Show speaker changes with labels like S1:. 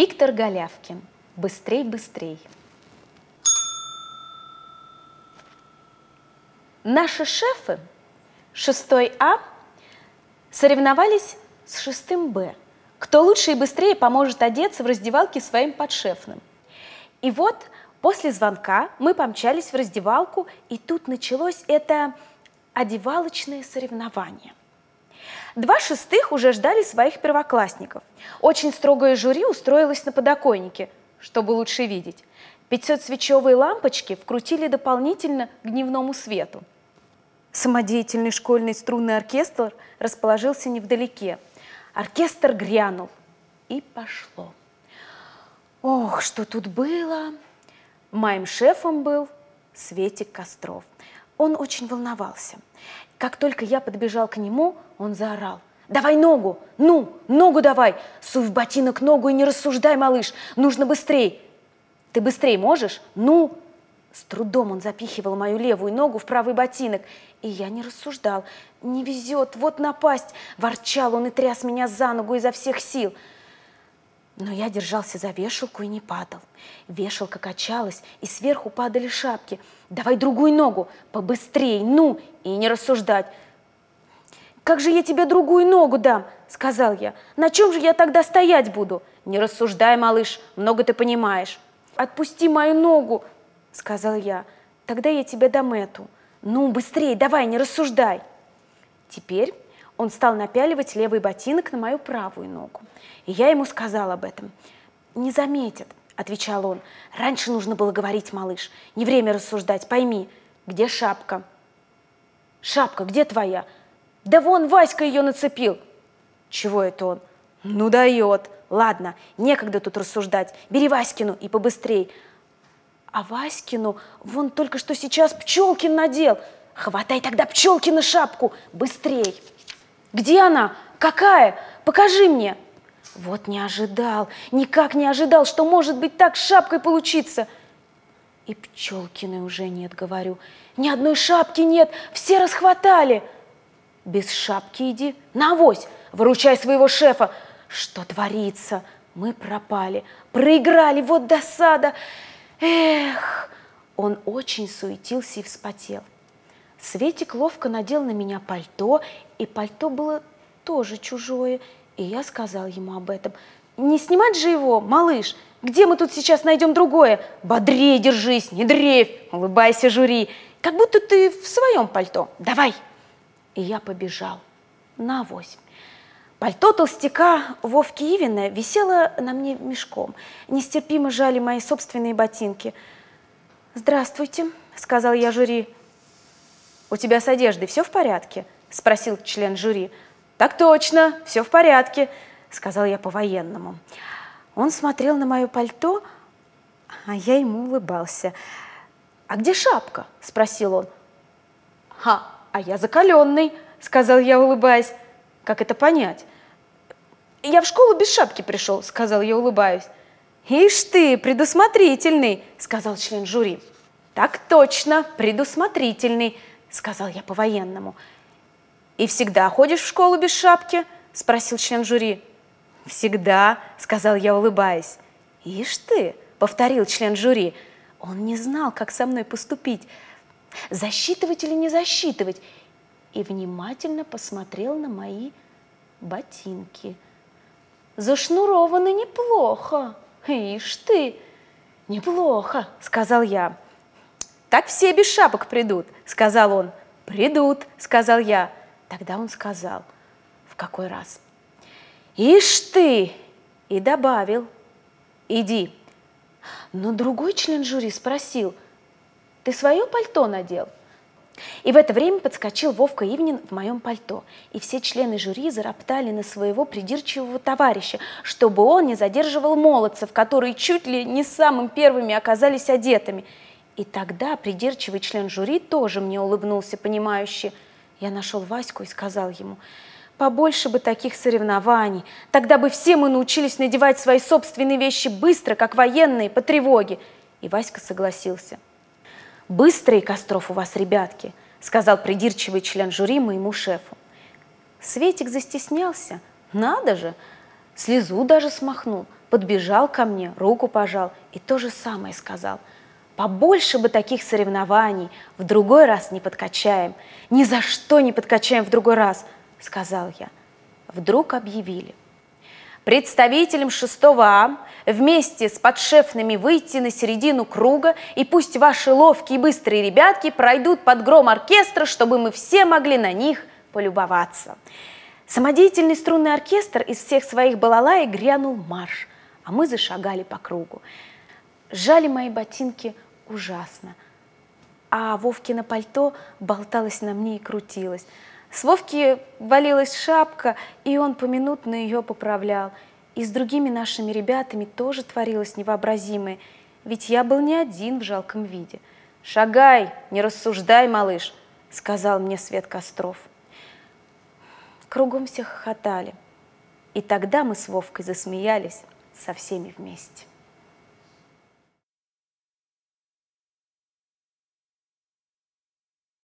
S1: Виктор Голявкин. Быстрей, быстрей. Наши шефы 6 А соревновались с 6 Б. Кто лучше и быстрее поможет одеться в раздевалке своим подшефным. И вот после звонка мы помчались в раздевалку, и тут началось это одевалочное соревнование. Два шестых уже ждали своих первоклассников. Очень строгое жюри устроилось на подоконнике, чтобы лучше видеть. 500-свечевые лампочки вкрутили дополнительно к дневному свету. Самодеятельный школьный струнный оркестр расположился невдалеке. Оркестр грянул, и пошло. Ох, что тут было! Моим шефом был Светик Костров. Он очень волновался. Как только я подбежал к нему, он заорал. «Давай ногу! Ну, ногу давай! Суй в ботинок ногу и не рассуждай, малыш! Нужно быстрей!» «Ты быстрей можешь? Ну!» С трудом он запихивал мою левую ногу в правый ботинок, и я не рассуждал. «Не везет, вот напасть!» Ворчал он и тряс меня за ногу изо всех сил. Но я держался за вешалку и не падал. Вешалка качалась, и сверху падали шапки. «Давай другую ногу! Побыстрей! Ну!» И не рассуждать. «Как же я тебе другую ногу дам?» — сказал я. «На чем же я тогда стоять буду?» «Не рассуждай, малыш, много ты понимаешь». «Отпусти мою ногу!» — сказал я. «Тогда я тебе дам эту». «Ну, быстрее, давай, не рассуждай!» Теперь он стал напяливать левый ботинок на мою правую ногу. И я ему сказал об этом. «Не заметят», — отвечал он. «Раньше нужно было говорить, малыш. Не время рассуждать, пойми. Где шапка?» «Шапка, где твоя?» «Да вон Васька ее нацепил!» «Чего это он?» «Ну дает! Ладно, некогда тут рассуждать. Бери Васькину и побыстрей!» А Васькину вон только что сейчас Пчелкин надел. Хватай тогда Пчелкина шапку, быстрей. Где она? Какая? Покажи мне. Вот не ожидал, никак не ожидал, что может быть так с шапкой получиться. И Пчелкиной уже нет, говорю. Ни одной шапки нет, все расхватали. Без шапки иди, на авось, выручай своего шефа. Что творится? Мы пропали, проиграли, вот досада. Эх, он очень суетился и вспотел. Светик ловко надел на меня пальто, и пальто было тоже чужое, и я сказал ему об этом. «Не снимать же его, малыш! Где мы тут сейчас найдем другое? Бодрее держись, не дрейфь, улыбайся жюри, как будто ты в своем пальто. Давай!» И я побежал на авось. Пальто толстяка Вовки Ивина висело на мне мешком. Нестерпимо жали мои собственные ботинки. «Здравствуйте», — сказал я жюри. «У тебя с одеждой все в порядке?» — спросил член жюри. «Так точно, все в порядке», — сказал я по-военному. Он смотрел на мое пальто, а я ему улыбался. «А где шапка?» — спросил он. «Ха, а я закаленный», — сказал я, улыбаясь. «Как это понять?» «Я в школу без шапки пришел», — сказал я, улыбаясь. «Ишь ты, предусмотрительный», — сказал член жюри. «Так точно, предусмотрительный», — сказал я по-военному. «И всегда ходишь в школу без шапки?» — спросил член жюри. «Всегда», — сказал я, улыбаясь. «Ишь ты», — повторил член жюри. Он не знал, как со мной поступить, засчитывать или не засчитывать, и внимательно посмотрел на мои ботинки — зашнурованы неплохо. Ишь ты, неплохо, сказал я. Так все без шапок придут, сказал он. Придут, сказал я. Тогда он сказал, в какой раз? Ишь ты, и добавил, иди. Но другой член жюри спросил, ты свое пальто надел? И в это время подскочил Вовка Ивнин в моем пальто, и все члены жюри зароптали на своего придирчивого товарища, чтобы он не задерживал молодцев, которые чуть ли не самым первыми оказались одетыми. И тогда придирчивый член жюри тоже мне улыбнулся, понимающе. Я нашел Ваську и сказал ему, побольше бы таких соревнований, тогда бы все мы научились надевать свои собственные вещи быстро, как военные, по тревоге. И Васька согласился – «Быстрый Костров у вас, ребятки», — сказал придирчивый член жюри моему шефу. Светик застеснялся. Надо же, слезу даже смахнул. подбежал ко мне, руку пожал и то же самое сказал. Побольше бы таких соревнований, в другой раз не подкачаем. Ни за что не подкачаем в другой раз, сказал я. Вдруг объявили. Представителям 6 А вместе с подшефными выйти на середину круга, и пусть ваши ловкие и быстрые ребятки пройдут под гром оркестра, чтобы мы все могли на них полюбоваться. Самодеятельный струнный оркестр из всех своих балалаек грянул марш, а мы зашагали по кругу. Жали мои ботинки ужасно, а Вовкино пальто болталось на мне и крутилось. С Вовки валилась шапка, и он поминутно ее поправлял. И с другими нашими ребятами тоже творилось невообразимое, ведь я был не один в жалком виде. «Шагай, не рассуждай, малыш», — сказал мне Свет Костров. Кругом все хохотали. И тогда мы с Вовкой засмеялись со всеми вместе.